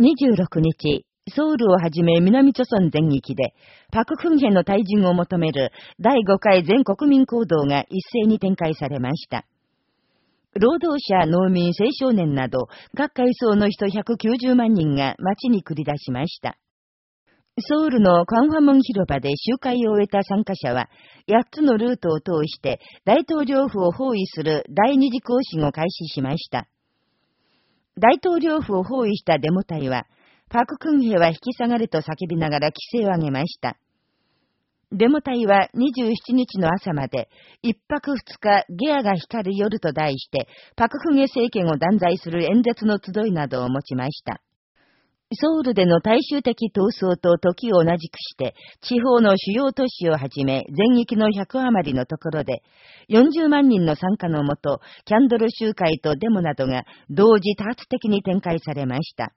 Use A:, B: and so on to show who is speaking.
A: 26日、ソウルをはじめ南朝村全域で、パククンヘの退陣を求める第5回全国民行動が一斉に展開されました。労働者、農民、青少年など、各階層の人190万人が街に繰り出しました。ソウルのカンファムン広場で集会を終えた参加者は、8つのルートを通して大統領府を包囲する第二次行進を開始しました。大統領府を包囲したデモ隊は、パククンヘは引き下がれと叫びながら規制を上げました。デモ隊は27日の朝まで、一泊二日ゲアが光る夜と題して、パククンヘ政権を断罪する演説の集いなどを持ちました。ソウルでの大衆的闘争と時を同じくして、地方の主要都市をはじめ、全域の100余りのところで、40万人の参加のもと、キャンドル集会とデモなどが同時多発的に展開されました。